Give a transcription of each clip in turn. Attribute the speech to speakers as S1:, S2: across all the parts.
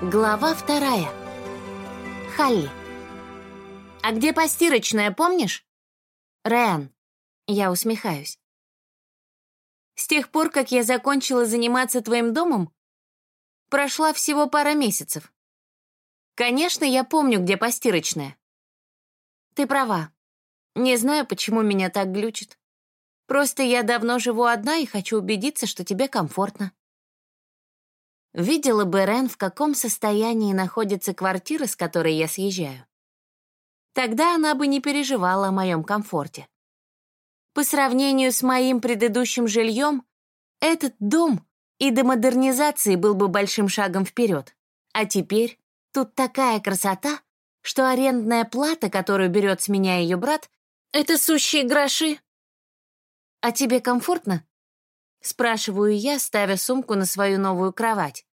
S1: Глава вторая. Халли. «А где постирочная, помнишь?» «Рэн». Я усмехаюсь. «С тех пор, как я закончила заниматься твоим домом, прошла всего пара месяцев. Конечно, я помню, где постирочная. Ты права. Не знаю, почему меня так глючит. Просто я давно живу одна и хочу убедиться, что тебе комфортно. Видела бы Рен, в каком состоянии находится квартира, с которой я съезжаю. Тогда она бы не переживала о моем комфорте. По сравнению с моим предыдущим жильем, этот дом и до модернизации был бы большим шагом вперед. А теперь тут такая красота, что арендная плата, которую берет с меня ее брат, это сущие гроши. «А тебе комфортно?» Спрашиваю я, ставя сумку на свою новую кровать.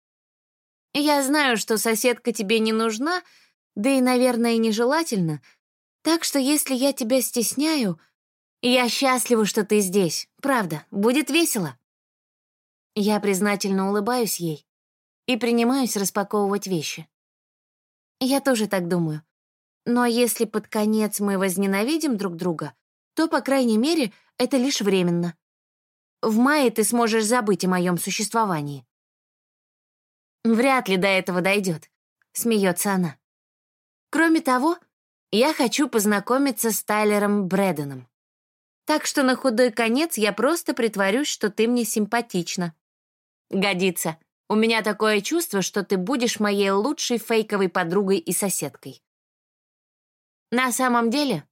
S1: Я знаю, что соседка тебе не нужна, да и, наверное, нежелательно. Так что если я тебя стесняю, я счастлива, что ты здесь. Правда, будет весело. Я признательно улыбаюсь ей и принимаюсь распаковывать вещи. Я тоже так думаю. Но если под конец мы возненавидим друг друга, то, по крайней мере, это лишь временно. В мае ты сможешь забыть о моем существовании. Вряд ли до этого дойдет, смеется она. Кроме того, я хочу познакомиться с Тайлером Брэденом. Так что на худой конец я просто притворюсь, что ты мне симпатична. Годится. У меня такое чувство, что ты будешь моей лучшей фейковой подругой и соседкой. На самом деле,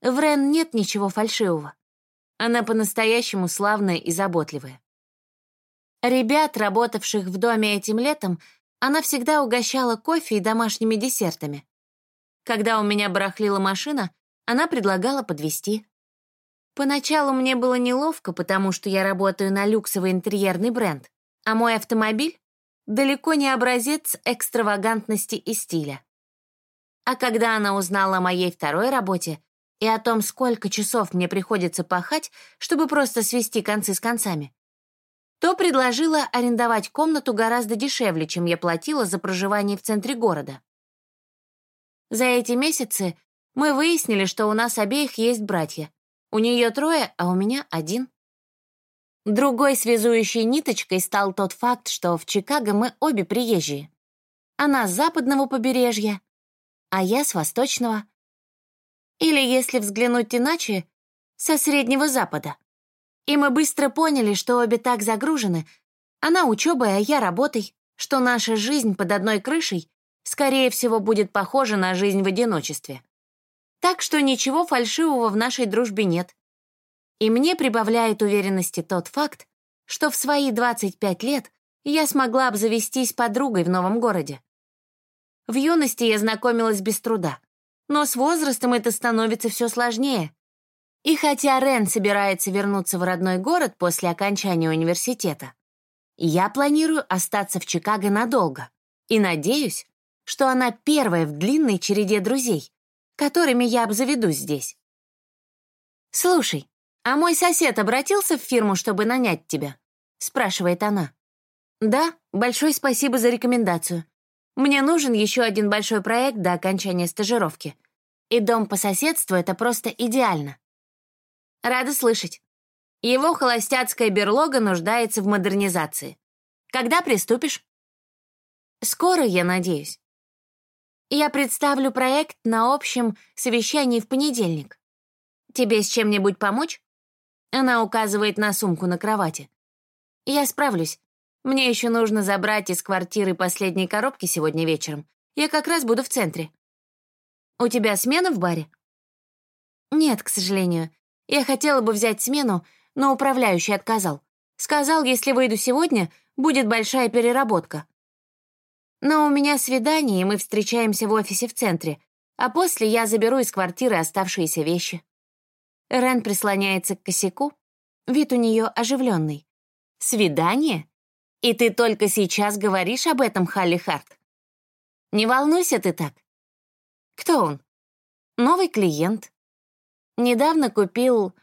S1: в Рен нет ничего фальшивого. Она по-настоящему славная и заботливая. Ребят, работавших в доме этим летом, она всегда угощала кофе и домашними десертами. Когда у меня барахлила машина, она предлагала подвезти. Поначалу мне было неловко, потому что я работаю на люксовый интерьерный бренд, а мой автомобиль — далеко не образец экстравагантности и стиля. А когда она узнала о моей второй работе и о том, сколько часов мне приходится пахать, чтобы просто свести концы с концами, то предложила арендовать комнату гораздо дешевле, чем я платила за проживание в центре города. За эти месяцы мы выяснили, что у нас обеих есть братья. У нее трое, а у меня один. Другой связующей ниточкой стал тот факт, что в Чикаго мы обе приезжие. Она с западного побережья, а я с восточного. Или, если взглянуть иначе, со Среднего Запада. И мы быстро поняли, что обе так загружены, она учебой, а я работой, что наша жизнь под одной крышей, скорее всего, будет похожа на жизнь в одиночестве. Так что ничего фальшивого в нашей дружбе нет. И мне прибавляет уверенности тот факт, что в свои 25 лет я смогла обзавестись подругой в новом городе. В юности я знакомилась без труда, но с возрастом это становится все сложнее, и хотя Рен собирается вернуться в родной город после окончания университета, я планирую остаться в Чикаго надолго и надеюсь, что она первая в длинной череде друзей, которыми я обзаведусь здесь. «Слушай, а мой сосед обратился в фирму, чтобы нанять тебя?» — спрашивает она. «Да, большое спасибо за рекомендацию. Мне нужен еще один большой проект до окончания стажировки. И дом по соседству — это просто идеально. Рада слышать. Его холостяцкая берлога нуждается в модернизации. Когда приступишь? Скоро, я надеюсь. Я представлю проект на общем совещании в понедельник. Тебе с чем-нибудь помочь? Она указывает на сумку на кровати. Я справлюсь. Мне еще нужно забрать из квартиры последние коробки сегодня вечером. Я как раз буду в центре. У тебя смена в баре? Нет, к сожалению. Я хотела бы взять смену, но управляющий отказал. Сказал, если выйду сегодня, будет большая переработка. Но у меня свидание, и мы встречаемся в офисе в центре, а после я заберу из квартиры оставшиеся вещи. Рен прислоняется к косяку. Вид у нее оживленный. «Свидание? И ты только сейчас говоришь об этом, Халли Харт? Не волнуйся ты так. Кто он? Новый клиент. Недавно купил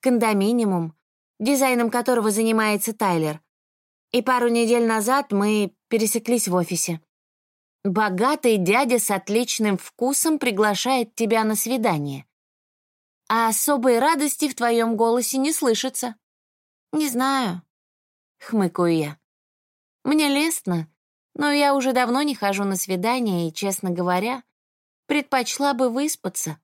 S1: кондоминиум, дизайном которого занимается Тайлер. И пару недель назад мы пересеклись в офисе. Богатый дядя с отличным вкусом приглашает тебя на свидание. А особой радости в твоем голосе не слышится. Не знаю, хмыкаю я. Мне лестно, но я уже давно не хожу на свидания и, честно говоря, предпочла бы выспаться.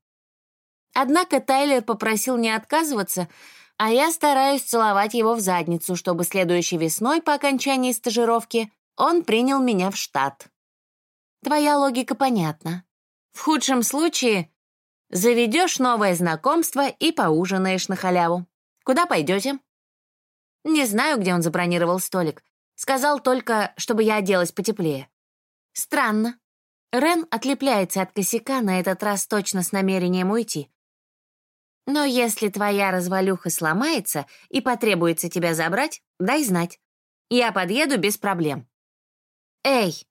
S1: Однако Тайлер попросил не отказываться, а я стараюсь целовать его в задницу, чтобы следующей весной по окончании стажировки он принял меня в штат. Твоя логика понятна. В худшем случае заведешь новое знакомство и поужинаешь на халяву. Куда пойдете? Не знаю, где он забронировал столик. Сказал только, чтобы я оделась потеплее. Странно. Рен отлепляется от косяка на этот раз точно с намерением уйти. Но если твоя развалюха сломается и потребуется тебя забрать, дай знать. Я подъеду без проблем. Эй,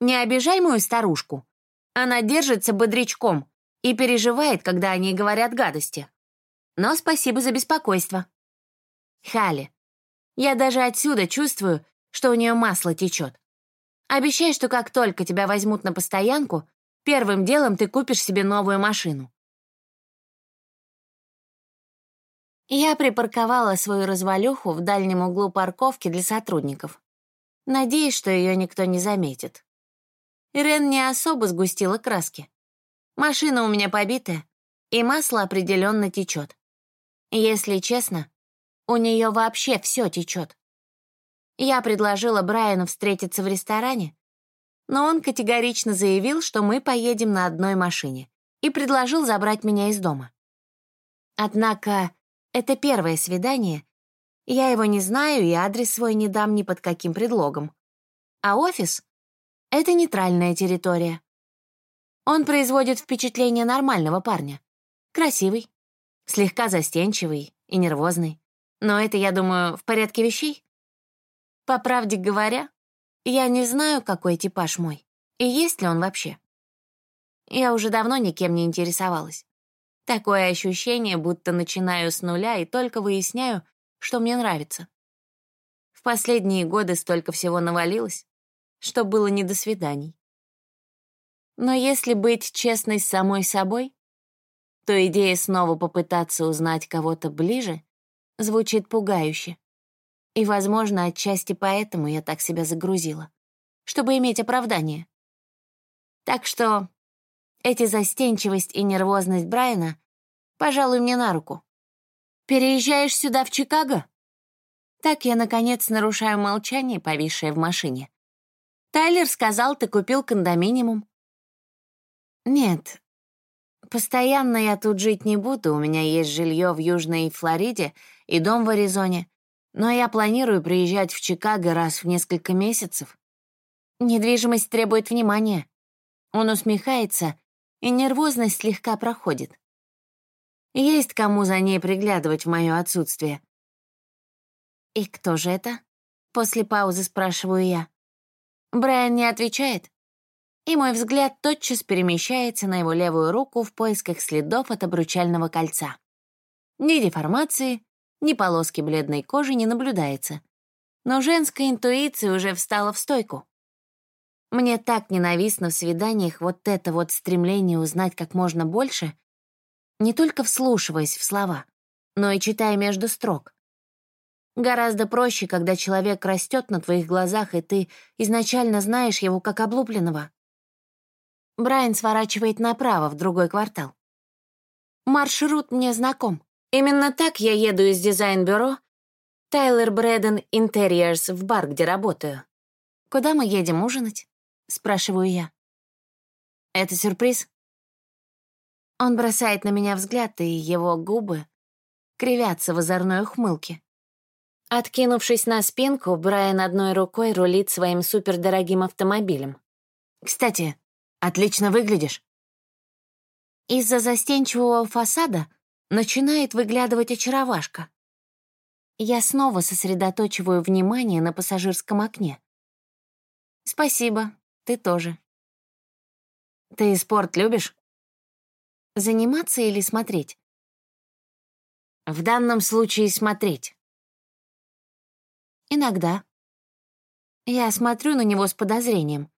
S1: не обижай мою старушку. Она держится бодрячком и переживает, когда о ней говорят гадости. Но спасибо за беспокойство. Хали, я даже отсюда чувствую, что у нее масло течет. Обещай, что как только тебя возьмут на постоянку, первым делом ты купишь себе новую машину. Я припарковала свою развалюху в дальнем углу парковки для сотрудников. Надеюсь, что ее никто не заметит. Ирен не особо сгустила краски. Машина у меня побитая, и масло определенно течет. Если честно, у нее вообще все течет. Я предложила Брайану встретиться в ресторане, но он категорично заявил, что мы поедем на одной машине, и предложил забрать меня из дома. Однако это первое свидание, я его не знаю и адрес свой не дам ни под каким предлогом. А офис — это нейтральная территория. Он производит впечатление нормального парня. Красивый, слегка застенчивый и нервозный. Но это, я думаю, в порядке вещей. По правде говоря, я не знаю, какой типаж мой, и есть ли он вообще. Я уже давно никем не интересовалась. Такое ощущение, будто начинаю с нуля и только выясняю, что мне нравится. В последние годы столько всего навалилось, что было не до свиданий. Но если быть честной с самой собой, то идея снова попытаться узнать кого-то ближе звучит пугающе. И, возможно, отчасти поэтому я так себя загрузила, чтобы иметь оправдание. Так что эти застенчивость и нервозность Брайана, пожалуй, мне на руку. «Переезжаешь сюда, в Чикаго?» Так я, наконец, нарушаю молчание, повисшее в машине. «Тайлер сказал, ты купил кондоминиум». «Нет, постоянно я тут жить не буду, у меня есть жилье в Южной Флориде и дом в Аризоне, но я планирую приезжать в Чикаго раз в несколько месяцев. Недвижимость требует внимания». Он усмехается, и нервозность слегка проходит. Есть кому за ней приглядывать в мое отсутствие. «И кто же это?» После паузы спрашиваю я. Брайан не отвечает, и мой взгляд тотчас перемещается на его левую руку в поисках следов от обручального кольца. Ни деформации, ни полоски бледной кожи не наблюдается, но женская интуиция уже встала в стойку. Мне так ненавистно в свиданиях вот это вот стремление узнать как можно больше — не только вслушиваясь в слова, но и читая между строк. Гораздо проще, когда человек растет на твоих глазах, и ты изначально знаешь его как облупленного. Брайан сворачивает направо, в другой квартал. Маршрут мне знаком. Именно так я еду из дизайн-бюро Тайлер Брэден Интерьерс в бар, где работаю. «Куда мы едем ужинать?» — спрашиваю я. «Это сюрприз?» Он бросает на меня взгляд, и его губы кривятся в озорной ухмылке. Откинувшись на спинку, Брайан одной рукой рулит своим супердорогим автомобилем. «Кстати, отлично выглядишь». Из-за застенчивого фасада начинает выглядывать очаровашка. Я снова сосредоточиваю внимание на пассажирском окне. «Спасибо, ты тоже». «Ты спорт любишь?» Заниматься или смотреть? В данном случае смотреть. Иногда. Я смотрю на него с подозрением.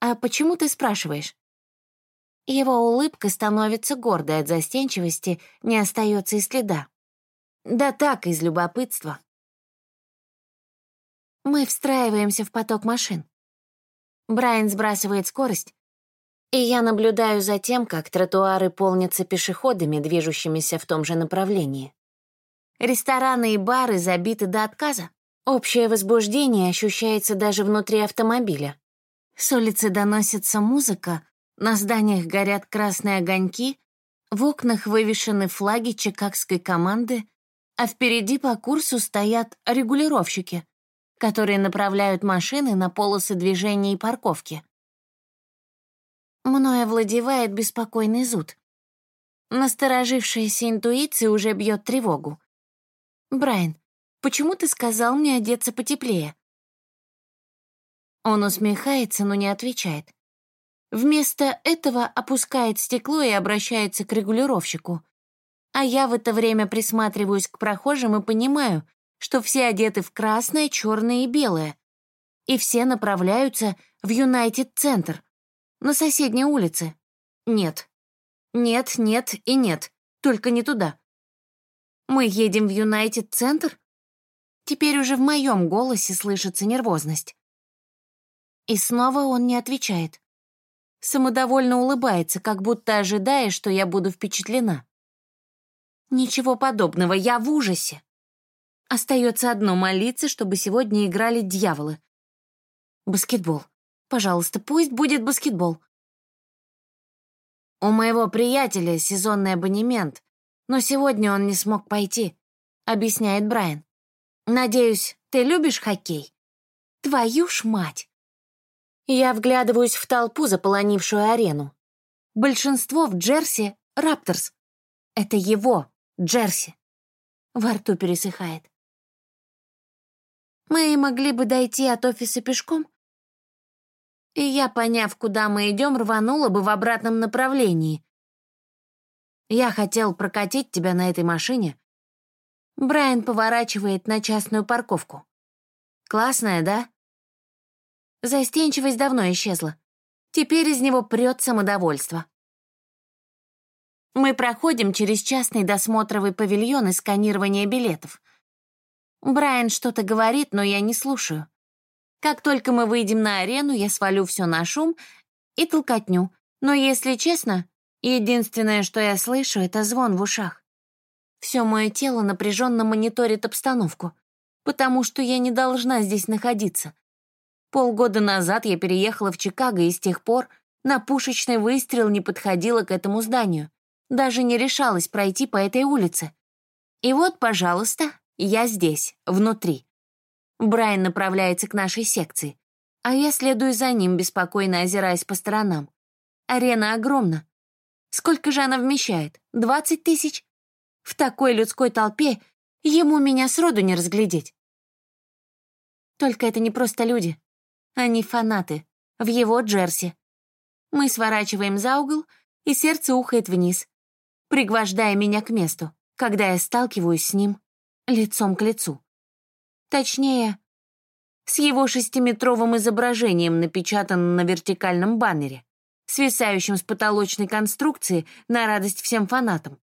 S1: «А почему ты спрашиваешь?» Его улыбка становится гордой от застенчивости, не остается и следа. Да так, из любопытства. Мы встраиваемся в поток машин. Брайан сбрасывает скорость, и я наблюдаю за тем, как тротуары полнятся пешеходами, движущимися в том же направлении. Рестораны и бары забиты до отказа. Общее возбуждение ощущается даже внутри автомобиля. С улицы доносится музыка, на зданиях горят красные огоньки, в окнах вывешены флаги чикагской команды, а впереди по курсу стоят регулировщики, которые направляют машины на полосы движения и парковки. Мною овладевает беспокойный зуд. Насторожившаяся интуиция уже бьет тревогу. «Брайан, почему ты сказал мне одеться потеплее?» Он усмехается, но не отвечает. Вместо этого опускает стекло и обращается к регулировщику. А я в это время присматриваюсь к прохожим и понимаю, что все одеты в красное, черное и белое. И все направляются в Юнайтед-центр, на соседней улице. Нет. Нет, нет и нет. Только не туда. Мы едем в Юнайтед-центр? Теперь уже в моем голосе слышится нервозность. И снова он не отвечает самодовольно улыбается, как будто ожидая, что я буду впечатлена. Ничего подобного, я в ужасе. Остается одно молиться, чтобы сегодня играли дьяволы. Баскетбол. Пожалуйста, пусть будет баскетбол. У моего приятеля сезонный абонемент, но сегодня он не смог пойти, объясняет Брайан. Надеюсь, ты любишь хоккей? Твою ж мать! Я вглядываюсь в толпу, заполонившую арену. Большинство в Джерси — Рапторс. Это его, Джерси. Во рту пересыхает. Мы могли бы дойти от офиса пешком? И я, поняв, куда мы идем, рванула бы в обратном направлении. Я хотел прокатить тебя на этой машине. Брайан поворачивает на частную парковку. Классная, да? Застенчивость давно исчезла. Теперь из него прет самодовольство. Мы проходим через частный досмотровый павильон и сканирование билетов. Брайан что-то говорит, но я не слушаю. Как только мы выйдем на арену, я свалю все на шум и толкотню. Но, если честно, единственное, что я слышу, это звон в ушах. Все мое тело напряженно мониторит обстановку, потому что я не должна здесь находиться. Полгода назад я переехала в Чикаго, и с тех пор на пушечный выстрел не подходила к этому зданию. Даже не решалась пройти по этой улице. И вот, пожалуйста, я здесь, внутри. Брайан направляется к нашей секции, а я следую за ним, беспокойно озираясь по сторонам. Арена огромна. Сколько же она вмещает? Двадцать тысяч? В такой людской толпе ему меня сроду не разглядеть. Только это не просто люди. Они фанаты. В его джерси. Мы сворачиваем за угол, и сердце ухает вниз, пригвождая меня к месту, когда я сталкиваюсь с ним лицом к лицу. Точнее, с его шестиметровым изображением, напечатанным на вертикальном баннере, свисающим с потолочной конструкции на радость всем фанатам.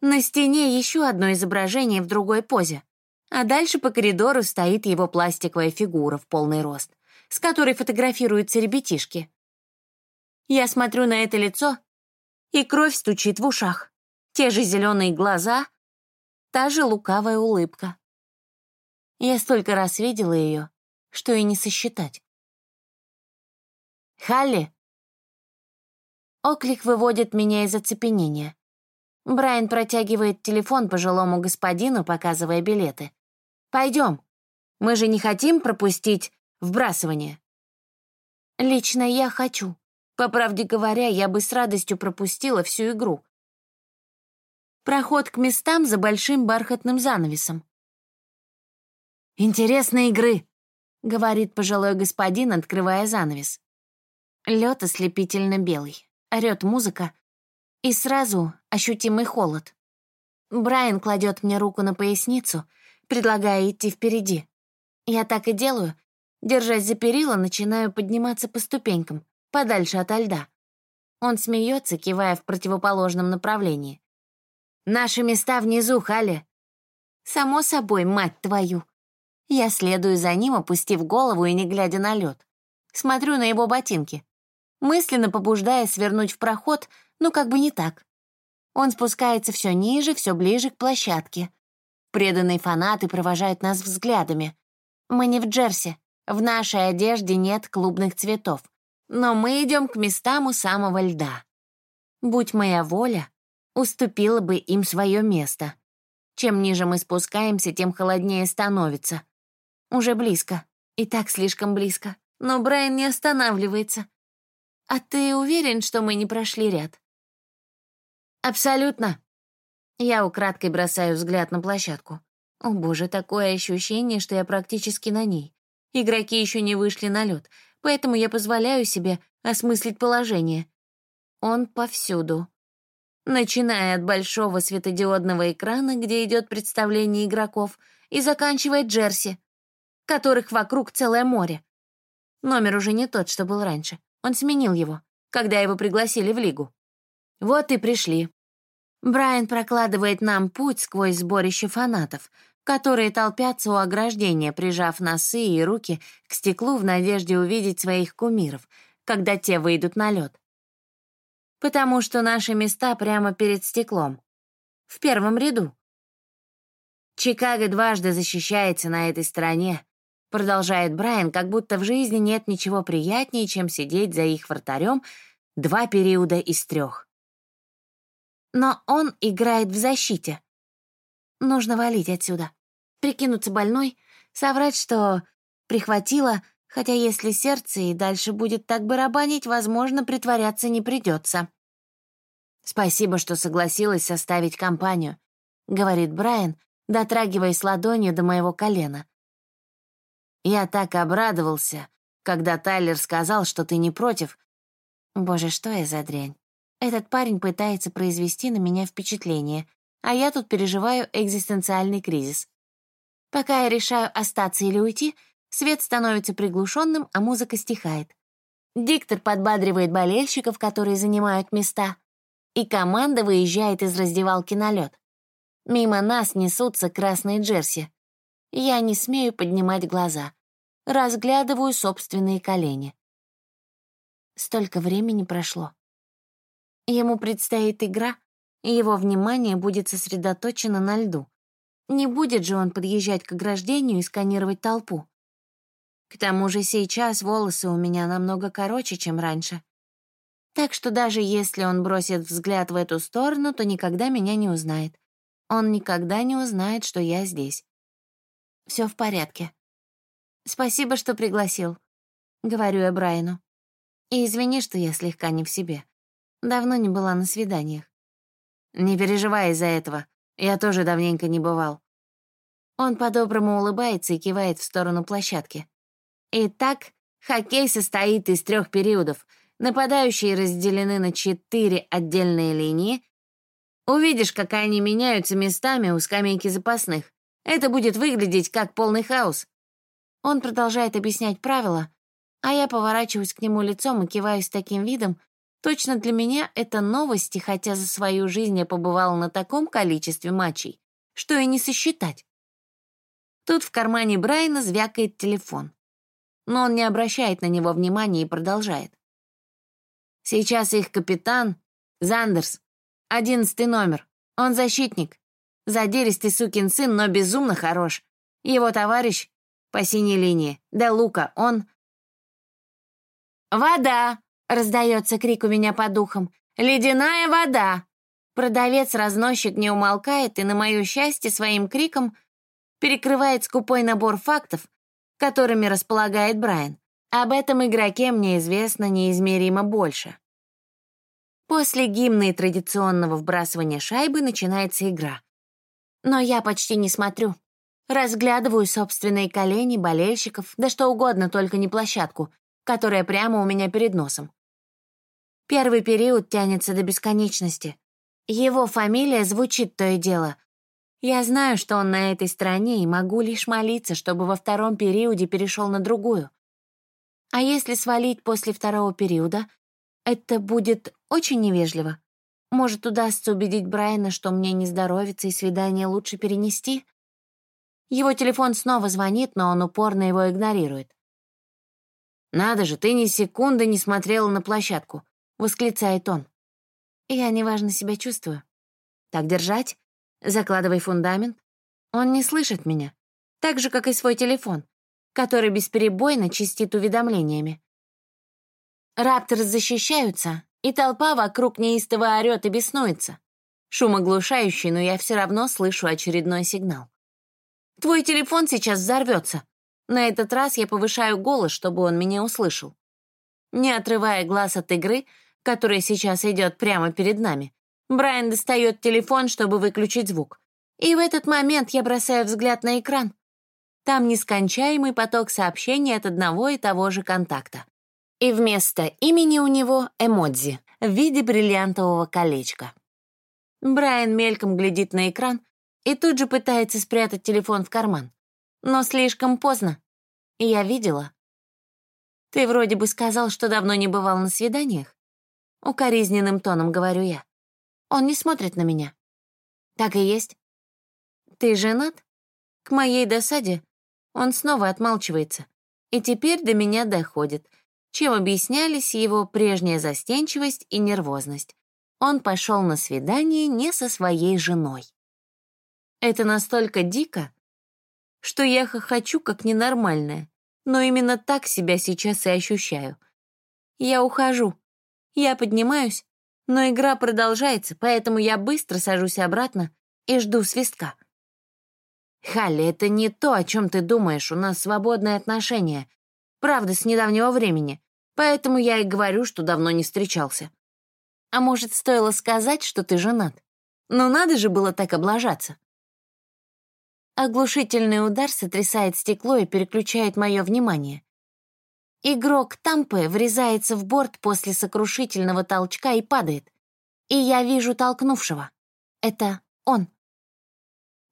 S1: На стене еще одно изображение в другой позе, а дальше по коридору стоит его пластиковая фигура в полный рост с которой фотографируются ребятишки. Я смотрю на это лицо, и кровь стучит в ушах. Те же зеленые глаза, та же лукавая улыбка. Я столько раз видела ее, что и не сосчитать. «Халли!» Оклик выводит меня из оцепенения. Брайан протягивает телефон пожилому господину, показывая билеты. «Пойдем. Мы же не хотим пропустить Вбрасывание. Лично я хочу. По правде говоря, я бы с радостью пропустила всю игру. Проход к местам за большим бархатным занавесом. «Интересные игры», — говорит пожилой господин, открывая занавес. Лед ослепительно белый, орёт музыка, и сразу ощутимый холод. Брайан кладет мне руку на поясницу, предлагая идти впереди. Я так и делаю, Держась за перила, начинаю подниматься по ступенькам, подальше ото льда. Он смеется, кивая в противоположном направлении. «Наши места внизу, Халли!» «Само собой, мать твою!» Я следую за ним, опустив голову и не глядя на лед. Смотрю на его ботинки. Мысленно побуждая свернуть в проход, ну как бы не так. Он спускается все ниже, все ближе к площадке. Преданные фанаты провожают нас взглядами. Мы не в Джерси. В нашей одежде нет клубных цветов. Но мы идем к местам у самого льда. Будь моя воля, уступила бы им свое место. Чем ниже мы спускаемся, тем холоднее становится. Уже близко. И так слишком близко. Но Брайан не останавливается. А ты уверен, что мы не прошли ряд? Абсолютно. Я украдкой бросаю взгляд на площадку. О боже, такое ощущение, что я практически на ней. Игроки еще не вышли на лед, поэтому я позволяю себе осмыслить положение. Он повсюду. Начиная от большого светодиодного экрана, где идет представление игроков, и заканчивая Джерси, которых вокруг целое море. Номер уже не тот, что был раньше. Он сменил его, когда его пригласили в лигу. Вот и пришли. Брайан прокладывает нам путь сквозь сборище фанатов, которые толпятся у ограждения, прижав носы и руки к стеклу в надежде увидеть своих кумиров, когда те выйдут на лед. Потому что наши места прямо перед стеклом. В первом ряду. Чикаго дважды защищается на этой стороне, Продолжает Брайан, как будто в жизни нет ничего приятнее, чем сидеть за их вратарем два периода из трех. Но он играет в защите. Нужно валить отсюда. Прикинуться больной, соврать, что прихватило, хотя если сердце и дальше будет так барабанить, возможно, притворяться не придется. «Спасибо, что согласилась составить компанию», — говорит Брайан, дотрагиваясь ладонью до моего колена. Я так обрадовался, когда Тайлер сказал, что ты не против. Боже, что я за дрянь. Этот парень пытается произвести на меня впечатление, а я тут переживаю экзистенциальный кризис. Пока я решаю остаться или уйти, свет становится приглушенным, а музыка стихает. Диктор подбадривает болельщиков, которые занимают места, и команда выезжает из раздевалки на лед. Мимо нас несутся красные джерси. Я не смею поднимать глаза. Разглядываю собственные колени. Столько времени прошло. Ему предстоит игра, и его внимание будет сосредоточено на льду. Не будет же он подъезжать к ограждению и сканировать толпу. К тому же сейчас волосы у меня намного короче, чем раньше. Так что даже если он бросит взгляд в эту сторону, то никогда меня не узнает. Он никогда не узнает, что я здесь. Все в порядке. Спасибо, что пригласил, говорю я Брайану. И извини, что я слегка не в себе. Давно не была на свиданиях. Не переживай из-за этого. Я тоже давненько не бывал. Он по-доброму улыбается и кивает в сторону площадки. Итак, хоккей состоит из трех периодов. Нападающие разделены на четыре отдельные линии. Увидишь, как они меняются местами у скамейки запасных. Это будет выглядеть как полный хаос. Он продолжает объяснять правила, а я поворачиваюсь к нему лицом и киваю с таким видом, точно для меня это новости, хотя за свою жизнь я побывала на таком количестве матчей, что и не сосчитать. Тут в кармане Брайана звякает телефон. Но он не обращает на него внимания и продолжает. Сейчас их капитан — Зандерс, одиннадцатый номер. Он защитник. Задиристый сукин сын, но безумно хорош. Его товарищ по синей линии. Да Лука, он... «Вода!» — раздается крик у меня по духам. «Ледяная вода!» Продавец-разносчик не умолкает и, на мое счастье, своим криком перекрывает скупой набор фактов, которыми располагает Брайан. Об этом игроке мне известно неизмеримо больше. После гимна и традиционного вбрасывания шайбы начинается игра. Но я почти не смотрю. Разглядываю собственные колени, болельщиков, да что угодно, только не площадку, которая прямо у меня перед носом. Первый период тянется до бесконечности. Его фамилия звучит то и дело. Я знаю, что он на этой стороне, и могу лишь молиться, чтобы во втором периоде перешел на другую. А если свалить после второго периода, это будет очень невежливо. Может, удастся убедить Брайана, что мне не здоровится и свидание лучше перенести? Его телефон снова звонит, но он упорно его игнорирует. «Надо же, ты ни секунды не смотрела на площадку», — восклицает он. Я неважно себя чувствую. Так держать? Закладывай фундамент. Он не слышит меня. Так же, как и свой телефон, который бесперебойно чистит уведомлениями. Рапторы защищаются, и толпа вокруг неистово орёт и беснуется. Шум оглушающий, но я все равно слышу очередной сигнал. Твой телефон сейчас взорвется. На этот раз я повышаю голос, чтобы он меня услышал. Не отрывая глаз от игры, которая сейчас идет прямо перед нами, Брайан достает телефон, чтобы выключить звук. И в этот момент я бросаю взгляд на экран. Там нескончаемый поток сообщений от одного и того же контакта. И вместо имени у него эмодзи в виде бриллиантового колечка. Брайан мельком глядит на экран, и тут же пытается спрятать телефон в карман. Но слишком поздно. Я видела. Ты вроде бы сказал, что давно не бывал на свиданиях. Укоризненным тоном говорю я. Он не смотрит на меня. Так и есть. Ты женат? К моей досаде он снова отмалчивается. И теперь до меня доходит, чем объяснялись его прежняя застенчивость и нервозность. Он пошел на свидание не со своей женой. Это настолько дико, что я хохочу как ненормальная, но именно так себя сейчас и ощущаю. Я ухожу. Я поднимаюсь, но игра продолжается, поэтому я быстро сажусь обратно и жду свистка. «Халли, это не то, о чем ты думаешь, у нас свободные отношения. Правда, с недавнего времени, поэтому я и говорю, что давно не встречался. А может, стоило сказать, что ты женат? Но надо же было так облажаться. Оглушительный удар сотрясает стекло и переключает мое внимание. Игрок Тампы врезается в борт после сокрушительного толчка и падает. И я вижу толкнувшего. Это он.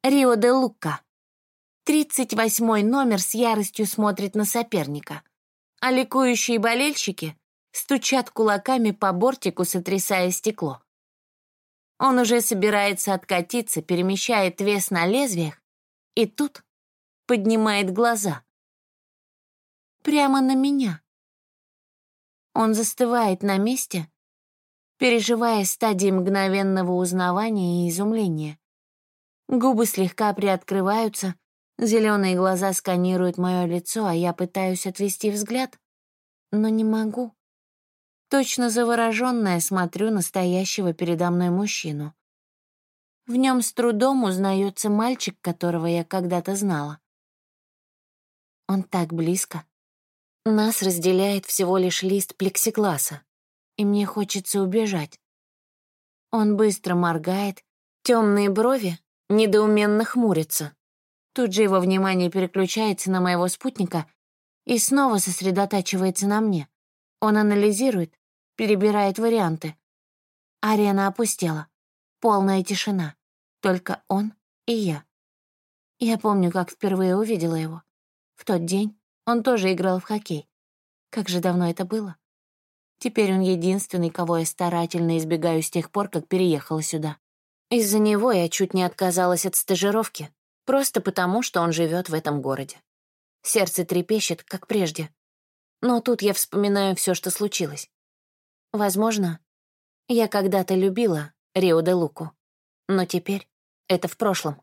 S1: Рио де Лука. Тридцать восьмой номер с яростью смотрит на соперника. А ликующие болельщики стучат кулаками по бортику, сотрясая стекло. Он уже собирается откатиться, перемещает вес на лезвиях, и тут поднимает глаза. Прямо на меня. Он застывает на месте, переживая стадии мгновенного узнавания и изумления. Губы слегка приоткрываются, зеленые глаза сканируют мое лицо, а я пытаюсь отвести взгляд, но не могу. Точно завороженная смотрю настоящего передо мной мужчину. В нем с трудом узнается мальчик, которого я когда-то знала. Он так близко. Нас разделяет всего лишь лист плексигласа, и мне хочется убежать. Он быстро моргает, темные брови недоуменно хмурятся. Тут же его внимание переключается на моего спутника и снова сосредотачивается на мне. Он анализирует, перебирает варианты. Арена опустела. Полная тишина. Только он и я. Я помню, как впервые увидела его. В тот день он тоже играл в хоккей. Как же давно это было. Теперь он единственный, кого я старательно избегаю с тех пор, как переехала сюда. Из-за него я чуть не отказалась от стажировки, просто потому, что он живет в этом городе. Сердце трепещет, как прежде. Но тут я вспоминаю все, что случилось. Возможно, я когда-то любила Рио де Луку. Но теперь это в прошлом.